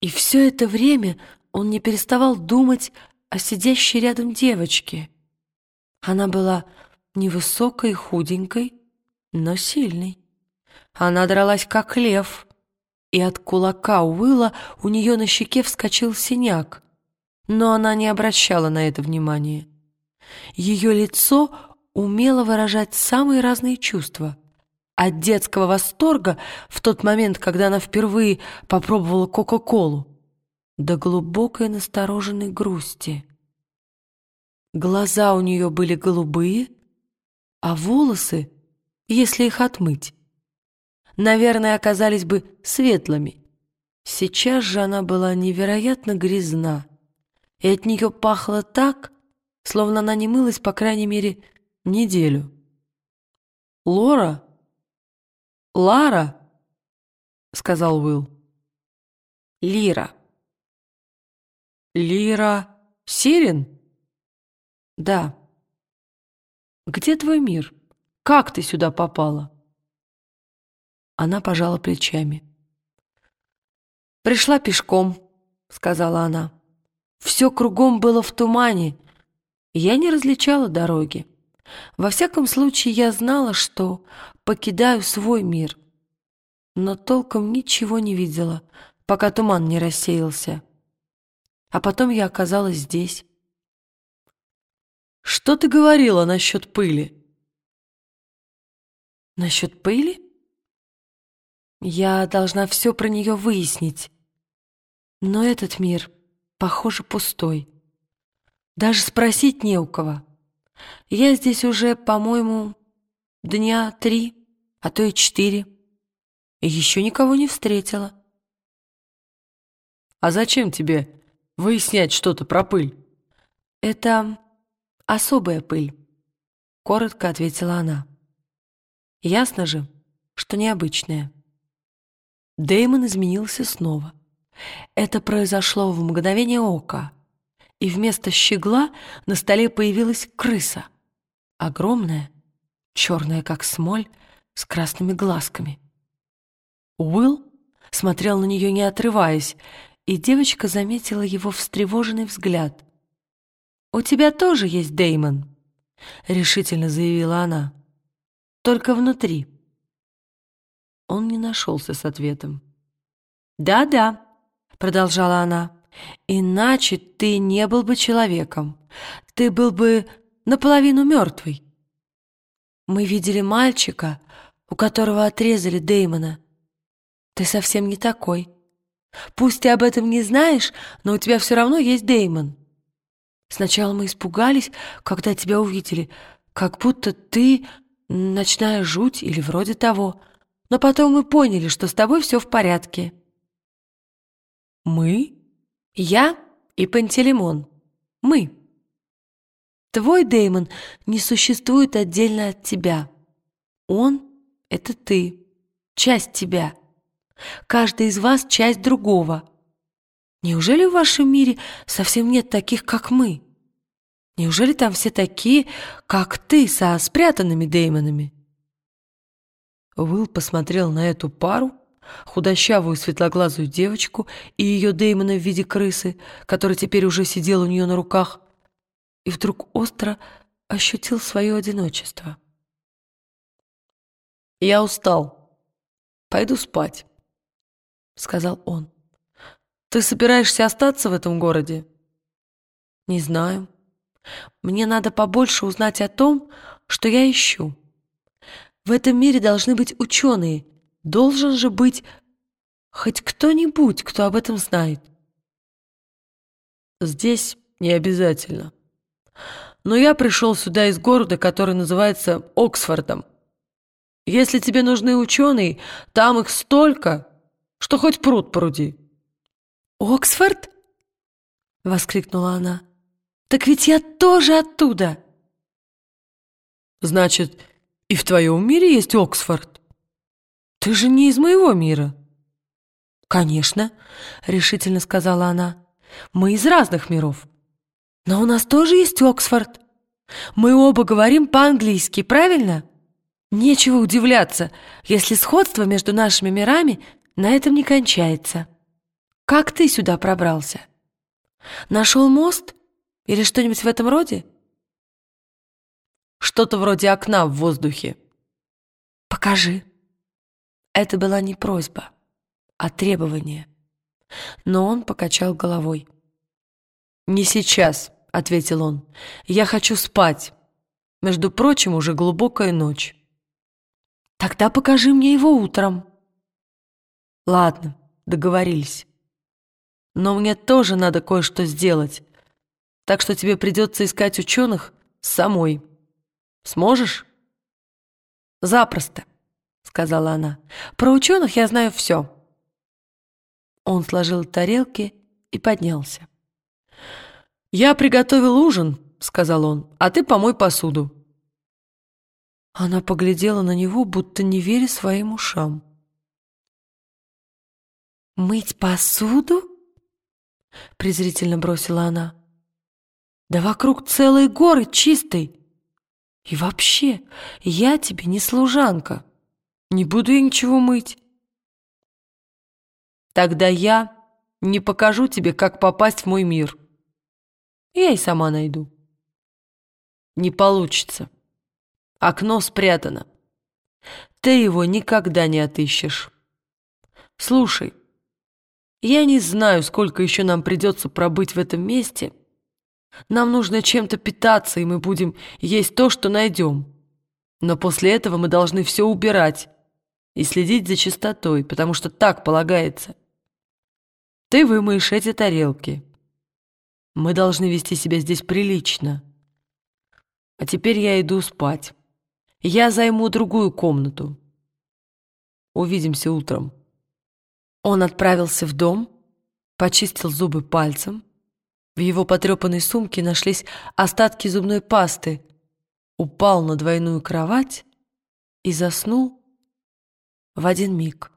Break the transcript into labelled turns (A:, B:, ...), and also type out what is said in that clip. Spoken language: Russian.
A: И все это время он не переставал думать о сидящей рядом девочке. Она была невысокой и худенькой, но сильной. Она дралась, как лев, и от кулака Уилла у нее на щеке вскочил синяк, но она не обращала на это внимания. Ее лицо умело выражать самые разные чувства. От детского восторга в тот момент, когда она впервые попробовала Кока-Колу, до глубокой настороженной грусти. Глаза у нее были голубые, а волосы, если их отмыть, наверное, оказались бы светлыми. Сейчас же она была невероятно грязна, и от нее пахло так, словно она не мылась, по крайней мере, неделю. «Лора? Лара?» — сказал Уилл.
B: «Лира».
A: «Лира Сирин?»
B: «Да».
A: «Где твой мир? Как ты сюда попала?» Она пожала плечами. «Пришла пешком», — сказала она. «Все кругом было в тумане. Я не различала дороги. Во всяком случае, я знала, что покидаю свой мир, но толком ничего не видела, пока туман не рассеялся. А потом я оказалась здесь». «Что ты говорила насчет пыли?» «Насчет пыли?» Я должна все про нее выяснить. Но этот мир, похоже, пустой. Даже спросить не у кого. Я здесь уже, по-моему, дня три, а то и четыре. И еще никого не встретила.
B: А зачем тебе выяснять что-то про пыль?
A: Это особая пыль, коротко ответила она. Ясно же, что необычная. Дэймон изменился снова. Это произошло в мгновение ока, и вместо щегла на столе появилась крыса. Огромная, черная, как смоль, с красными глазками. Уилл смотрел на нее, не отрываясь, и девочка заметила его встревоженный взгляд. «У тебя тоже есть Дэймон», — решительно заявила она. «Только внутри». Он не нашелся с ответом. «Да-да», — продолжала она, — «иначе ты не был бы человеком. Ты был бы наполовину мертвый. Мы видели мальчика, у которого отрезали Дэймона. Ты совсем не такой. Пусть ты об этом не знаешь, но у тебя все равно есть Дэймон. Сначала мы испугались, когда тебя увидели, как будто ты ночная жуть или вроде того — но потом мы поняли, что с тобой все в порядке».
B: «Мы?»
A: «Я и Пантелеймон. Мы. Твой Дэймон не существует отдельно от тебя. Он — это ты, часть тебя. Каждый из вас — часть другого. Неужели в вашем мире совсем нет таких, как мы? Неужели там все такие, как ты, со спрятанными Дэймонами?»
B: Уилл посмотрел на эту пару, худощавую светлоглазую девочку и ее Дэймона в виде крысы, который теперь уже сидел у нее на руках, и вдруг остро ощутил свое одиночество. «Я устал. Пойду спать», — сказал он. «Ты собираешься остаться в этом городе?»
A: «Не знаю. Мне надо побольше узнать о том, что я ищу». В этом мире должны быть ученые. Должен же быть хоть кто-нибудь, кто об этом знает.
B: Здесь не обязательно. Но я пришел сюда из города, который называется Оксфордом. Если тебе нужны ученые, там их столько, что хоть пруд пруди.
A: «Оксфорд?» — воскликнула она. «Так ведь я тоже оттуда!»
B: «Значит, и в твоем мире есть Оксфорд? Ты же не из моего мира.
A: Конечно, решительно сказала она. Мы из разных миров. Но у нас тоже есть Оксфорд. Мы оба говорим по-английски, правильно? Нечего удивляться, если сходство между нашими мирами на этом не кончается. Как ты сюда пробрался? Нашел мост? Или что-нибудь в этом роде?»
B: «Что-то вроде окна в воздухе».
A: «Покажи». Это была не просьба, а требование. Но он покачал головой.
B: «Не сейчас», — ответил он. «Я хочу спать. Между прочим, уже глубокая ночь».
A: «Тогда покажи мне его утром».
B: «Ладно, договорились. Но мне тоже надо кое-что сделать, так что тебе придется искать ученых самой. Сможешь?»
A: «Запросто», — сказала она. «Про ученых я знаю все». Он сложил тарелки и поднялся.
B: «Я приготовил ужин», — сказал он, — «а ты помой посуду».
A: Она поглядела на него, будто не веря своим ушам. «Мыть посуду?» — презрительно бросила она. «Да вокруг целые горы чистой. И вообще, я тебе не служанка. Не буду я ничего мыть».
B: «Тогда я не покажу тебе, как попасть в мой мир», я и сама найду. Не получится. Окно спрятано. Ты его никогда не отыщешь. Слушай, я не знаю, сколько еще нам придется пробыть в этом месте. Нам нужно чем-то питаться, и мы будем есть то, что найдем. Но после этого мы должны все убирать и следить за чистотой, потому что так полагается. Ты вымоешь эти тарелки, мы должны вести себя здесь прилично. А теперь я иду спать. Я займу другую комнату. Увидимся утром.
A: Он отправился в дом, почистил зубы пальцем. В его потрепанной сумке нашлись остатки зубной пасты. Упал на двойную кровать и заснул в один миг.